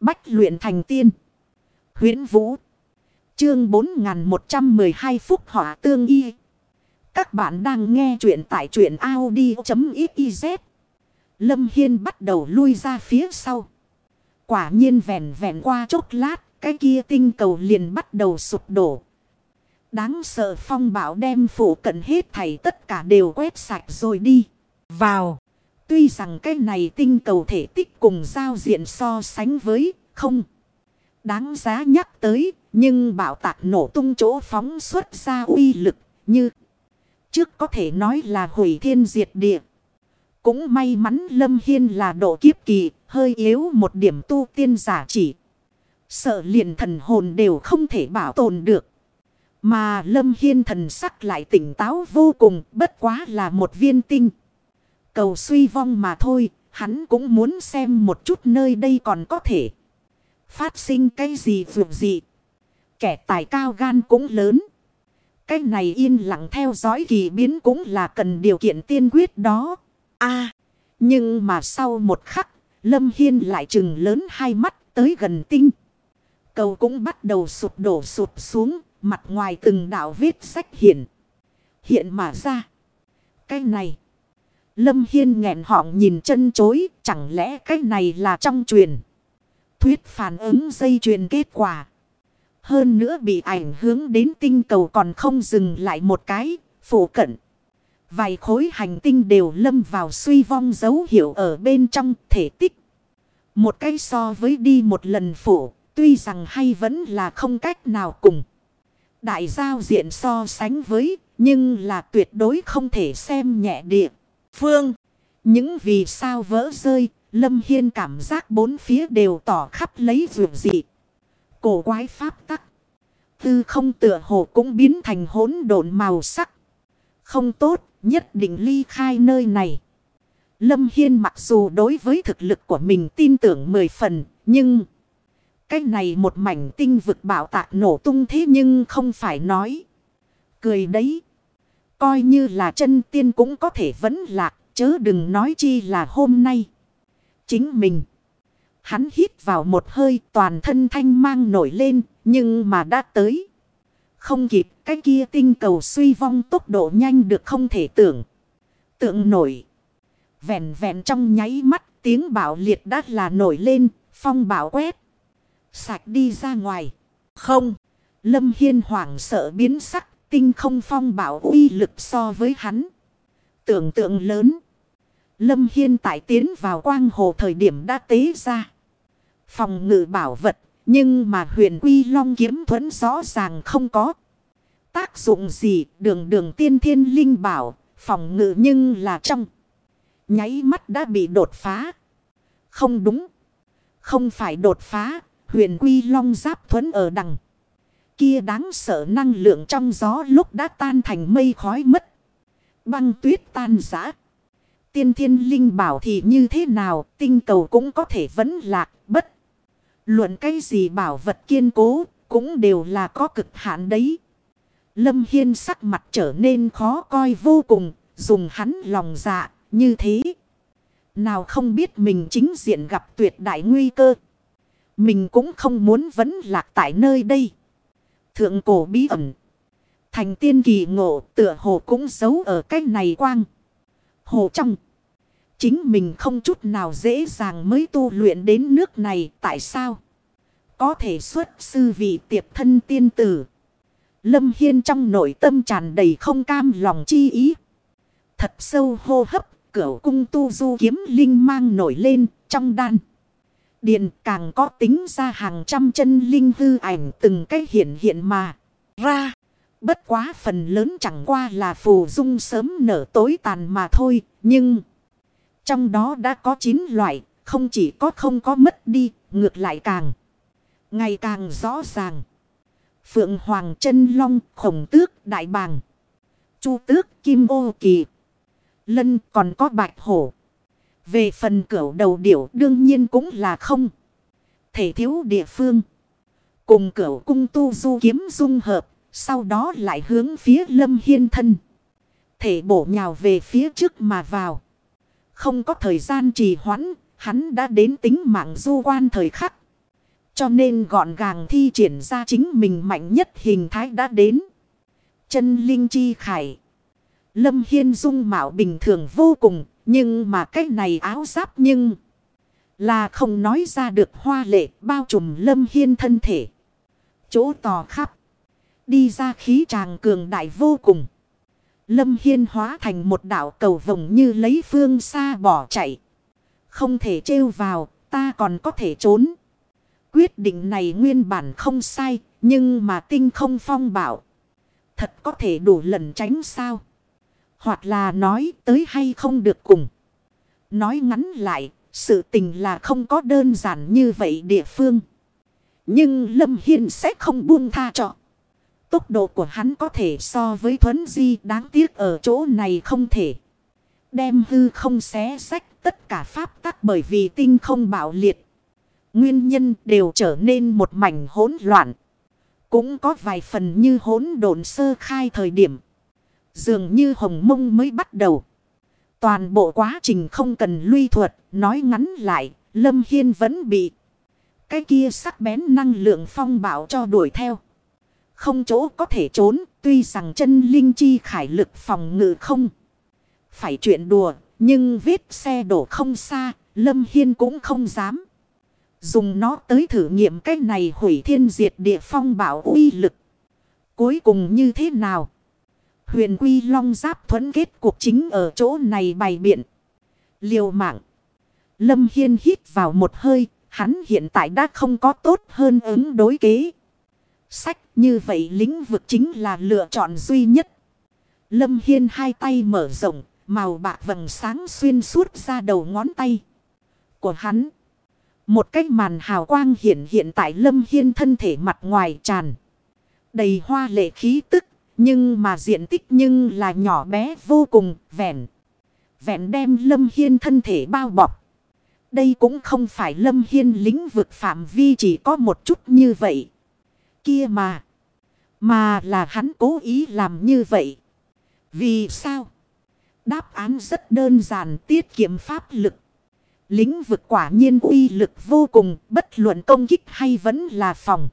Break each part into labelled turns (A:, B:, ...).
A: Bách luyện thành tiên. huyễn Vũ. Chương 4112 phút hỏa tương y. Các bạn đang nghe truyện tại truyện Audi.xyz. Lâm Hiên bắt đầu lui ra phía sau. Quả nhiên vẹn vẹn qua chốc lát, cái kia tinh cầu liền bắt đầu sụp đổ. Đáng sợ phong bảo đem phủ cận hết thảy tất cả đều quét sạch rồi đi. Vào. Tuy rằng cái này tinh cầu thể tích cùng giao diện so sánh với không. Đáng giá nhắc tới. Nhưng bảo tạc nổ tung chỗ phóng xuất ra uy lực như. Trước có thể nói là hủy thiên diệt địa. Cũng may mắn Lâm Hiên là độ kiếp kỳ. Hơi yếu một điểm tu tiên giả chỉ. Sợ liền thần hồn đều không thể bảo tồn được. Mà Lâm Hiên thần sắc lại tỉnh táo vô cùng, bất quá là một viên tinh. Cầu suy vong mà thôi, hắn cũng muốn xem một chút nơi đây còn có thể. Phát sinh cái gì vượt gì. Kẻ tài cao gan cũng lớn. Cái này yên lặng theo dõi kỳ biến cũng là cần điều kiện tiên quyết đó. a nhưng mà sau một khắc, Lâm Hiên lại trừng lớn hai mắt tới gần tinh. Cầu cũng bắt đầu sụp đổ sụp xuống, mặt ngoài từng đạo vết sách hiện. Hiện mà ra. Cái này. Lâm Hiên nghẹn họng nhìn chân chối, chẳng lẽ cái này là trong truyền. Thuyết phản ứng dây truyền kết quả. Hơn nữa bị ảnh hưởng đến tinh cầu còn không dừng lại một cái, phổ cận. Vài khối hành tinh đều lâm vào suy vong dấu hiệu ở bên trong thể tích. Một cái so với đi một lần phổ, tuy rằng hay vẫn là không cách nào cùng. Đại giao diện so sánh với, nhưng là tuyệt đối không thể xem nhẹ địa. Phương, những vì sao vỡ rơi, Lâm Hiên cảm giác bốn phía đều tỏ khắp lấy vượt dị. Cổ quái pháp tắc. Tư không tựa hồ cũng biến thành hỗn độn màu sắc. Không tốt, nhất định ly khai nơi này. Lâm Hiên mặc dù đối với thực lực của mình tin tưởng mười phần, nhưng... Cái này một mảnh tinh vực bảo tạc nổ tung thế nhưng không phải nói. Cười đấy. Coi như là chân tiên cũng có thể vẫn lạc, chớ đừng nói chi là hôm nay. Chính mình. Hắn hít vào một hơi toàn thân thanh mang nổi lên, nhưng mà đã tới. Không kịp, cái kia tinh cầu suy vong tốc độ nhanh được không thể tưởng. Tượng nổi. Vẹn vẹn trong nháy mắt, tiếng bạo liệt đã là nổi lên, phong bão quét. Sạch đi ra ngoài. Không. Lâm Hiên hoảng sợ biến sắc. Tinh không phong bảo uy lực so với hắn. Tưởng tượng lớn. Lâm Hiên tại tiến vào quang hồ thời điểm đã tế ra. Phòng ngự bảo vật. Nhưng mà huyền quy long kiếm thuẫn rõ ràng không có. Tác dụng gì, đường đường tiên thiên linh bảo. Phòng ngự nhưng là trong. Nháy mắt đã bị đột phá. Không đúng. Không phải đột phá, Huyền quy long giáp thuẫn ở đằng. Kia đáng sợ năng lượng trong gió lúc đã tan thành mây khói mất. Băng tuyết tan giã. Tiên thiên linh bảo thì như thế nào tinh cầu cũng có thể vẫn lạc bất. Luận cái gì bảo vật kiên cố cũng đều là có cực hạn đấy. Lâm Hiên sắc mặt trở nên khó coi vô cùng, dùng hắn lòng dạ, như thế. Nào không biết mình chính diện gặp tuyệt đại nguy cơ. Mình cũng không muốn vẫn lạc tại nơi đây. Thượng cổ bí ẩn. Thành tiên kỳ ngộ tựa hồ cũng giấu ở cách này quang. Hồ trong. Chính mình không chút nào dễ dàng mới tu luyện đến nước này. Tại sao? Có thể xuất sư vị tiệp thân tiên tử. Lâm Hiên trong nội tâm tràn đầy không cam lòng chi ý. Thật sâu hô hấp, cửa cung tu du kiếm linh mang nổi lên trong đan. Điện càng có tính ra hàng trăm chân linh hư ảnh từng cách hiện hiện mà ra. Bất quá phần lớn chẳng qua là phù dung sớm nở tối tàn mà thôi. Nhưng trong đó đã có 9 loại. Không chỉ có không có mất đi. Ngược lại càng ngày càng rõ ràng. Phượng Hoàng chân Long, khổng tước, đại bàng. Chu tước, kim ô kỳ. Lân còn có bạch hổ. Về phần cửu đầu điểu đương nhiên cũng là không. Thể thiếu địa phương. Cùng cửu cung tu du kiếm dung hợp. Sau đó lại hướng phía lâm hiên thân. Thể bổ nhào về phía trước mà vào. Không có thời gian trì hoãn. Hắn đã đến tính mạng du quan thời khắc. Cho nên gọn gàng thi triển ra chính mình mạnh nhất hình thái đã đến. Chân linh chi khải. Lâm Hiên dung mạo bình thường vô cùng. Nhưng mà cái này áo giáp nhưng... Là không nói ra được hoa lệ bao trùm Lâm Hiên thân thể. Chỗ tò khắp. Đi ra khí tràng cường đại vô cùng. Lâm Hiên hóa thành một đảo cầu vồng như lấy phương xa bỏ chạy. Không thể trêu vào, ta còn có thể trốn. Quyết định này nguyên bản không sai, nhưng mà tinh không phong bảo. Thật có thể đủ lần tránh sao? Hoặc là nói tới hay không được cùng. Nói ngắn lại, sự tình là không có đơn giản như vậy địa phương. Nhưng Lâm Hiên sẽ không buông tha cho. Tốc độ của hắn có thể so với thuấn di đáng tiếc ở chỗ này không thể. Đem hư không xé sách tất cả pháp tắc bởi vì tinh không bạo liệt. Nguyên nhân đều trở nên một mảnh hỗn loạn. Cũng có vài phần như hỗn độn sơ khai thời điểm. Dường như hồng mông mới bắt đầu. Toàn bộ quá trình không cần luy thuật, nói ngắn lại, Lâm Hiên vẫn bị. Cái kia sắc bén năng lượng phong bảo cho đuổi theo. Không chỗ có thể trốn, tuy rằng chân linh chi khải lực phòng ngự không. Phải chuyện đùa, nhưng vết xe đổ không xa, Lâm Hiên cũng không dám. Dùng nó tới thử nghiệm cái này hủy thiên diệt địa phong bảo uy lực. Cuối cùng như thế nào? Huyền quy long giáp thuẫn kết cuộc chính ở chỗ này bày biện. Liều mạng. Lâm Hiên hít vào một hơi. Hắn hiện tại đã không có tốt hơn ứng đối kế. Sách như vậy lĩnh vực chính là lựa chọn duy nhất. Lâm Hiên hai tay mở rộng. Màu bạc vầng sáng xuyên suốt ra đầu ngón tay. Của hắn. Một cái màn hào quang hiện hiện tại Lâm Hiên thân thể mặt ngoài tràn. Đầy hoa lệ khí tức nhưng mà diện tích nhưng là nhỏ bé vô cùng, vẹn. Vẹn đem Lâm Hiên thân thể bao bọc. Đây cũng không phải Lâm Hiên lĩnh vực phạm vi chỉ có một chút như vậy. Kia mà. Mà là hắn cố ý làm như vậy. Vì sao? Đáp án rất đơn giản tiết kiệm pháp lực. Lĩnh vực quả nhiên uy lực vô cùng bất luận công kích hay vẫn là phòng.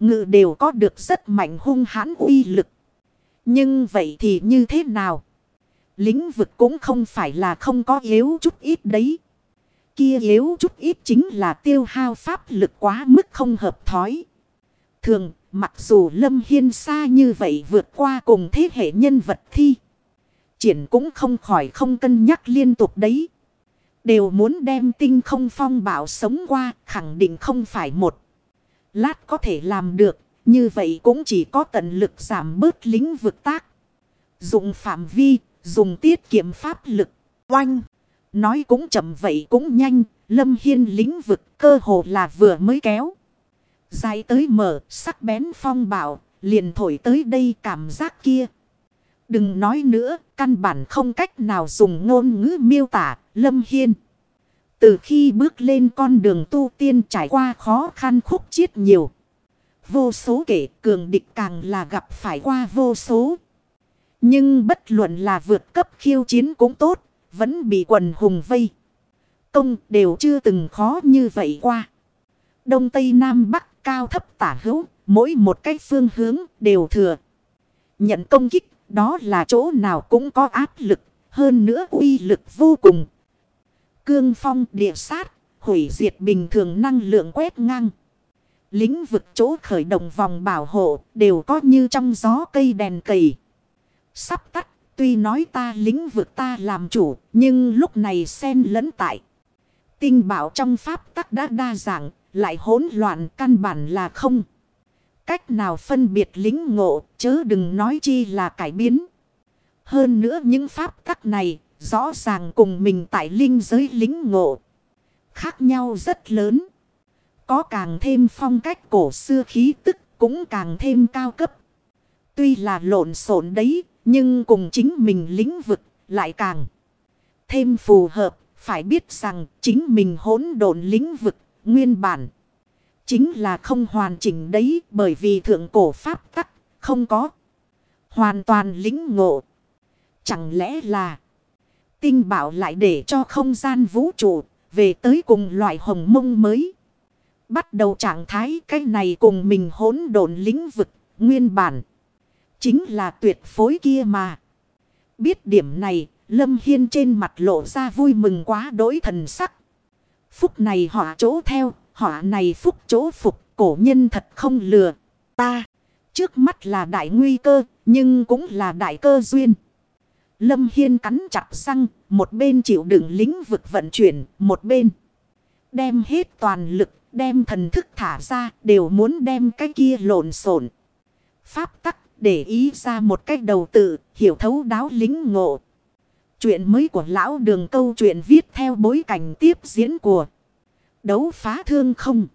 A: Ngự đều có được rất mạnh hung hãn uy lực. Nhưng vậy thì như thế nào? Lĩnh vực cũng không phải là không có yếu chút ít đấy. Kia yếu chút ít chính là tiêu hao pháp lực quá mức không hợp thói. Thường, mặc dù Lâm Hiên xa như vậy vượt qua cùng thế hệ nhân vật thi. Triển cũng không khỏi không cân nhắc liên tục đấy. Đều muốn đem tinh không phong bảo sống qua, khẳng định không phải một. Lát có thể làm được, như vậy cũng chỉ có tận lực giảm bớt lĩnh vực tác. Dùng phạm vi, dùng tiết kiệm pháp lực. Oanh! Nói cũng chậm vậy cũng nhanh. Lâm Hiên lĩnh vực cơ hồ là vừa mới kéo. Dài tới mở, sắc bén phong bảo, liền thổi tới đây cảm giác kia. Đừng nói nữa, căn bản không cách nào dùng ngôn ngữ miêu tả, Lâm Hiên. Từ khi bước lên con đường tu tiên trải qua khó khăn khúc chiết nhiều. Vô số kể cường địch càng là gặp phải qua vô số. Nhưng bất luận là vượt cấp khiêu chiến cũng tốt, vẫn bị quần hùng vây. Công đều chưa từng khó như vậy qua. Đông Tây Nam Bắc cao thấp tả hữu, mỗi một cái phương hướng đều thừa. Nhận công kích, đó là chỗ nào cũng có áp lực, hơn nữa uy lực vô cùng. Cương phong địa sát, hủy diệt bình thường năng lượng quét ngang. Lĩnh vực chỗ khởi động vòng bảo hộ đều có như trong gió cây đèn cầy. Sắp tắt, tuy nói ta lĩnh vực ta làm chủ, nhưng lúc này xen lẫn tại. Tinh bảo trong pháp tắc đã đa dạng, lại hỗn loạn căn bản là không. Cách nào phân biệt lính ngộ, chớ đừng nói chi là cải biến. Hơn nữa những pháp tắc này, rõ ràng cùng mình tại linh giới lính ngộ. Khác nhau rất lớn. Có càng thêm phong cách cổ xưa khí tức cũng càng thêm cao cấp. Tuy là lộn xộn đấy, nhưng cùng chính mình lĩnh vực lại càng thêm phù hợp. Phải biết rằng chính mình hỗn độn lĩnh vực nguyên bản chính là không hoàn chỉnh đấy bởi vì thượng cổ pháp tắc không có hoàn toàn lĩnh ngộ. Chẳng lẽ là tinh bảo lại để cho không gian vũ trụ về tới cùng loại hồng mông mới. Bắt đầu trạng thái cái này cùng mình hỗn độn lĩnh vực, nguyên bản. Chính là tuyệt phối kia mà. Biết điểm này, Lâm Hiên trên mặt lộ ra vui mừng quá đối thần sắc. Phúc này họ chỗ theo, họ này phúc chỗ phục, cổ nhân thật không lừa. Ta, trước mắt là đại nguy cơ, nhưng cũng là đại cơ duyên. Lâm Hiên cắn chặt răng, một bên chịu đựng lĩnh vực vận chuyển, một bên. Đem hết toàn lực, đem thần thức thả ra, đều muốn đem cái kia lộn xộn Pháp tắc, để ý ra một cách đầu tự, hiểu thấu đáo lính ngộ. Chuyện mới của lão đường câu chuyện viết theo bối cảnh tiếp diễn của đấu phá thương không.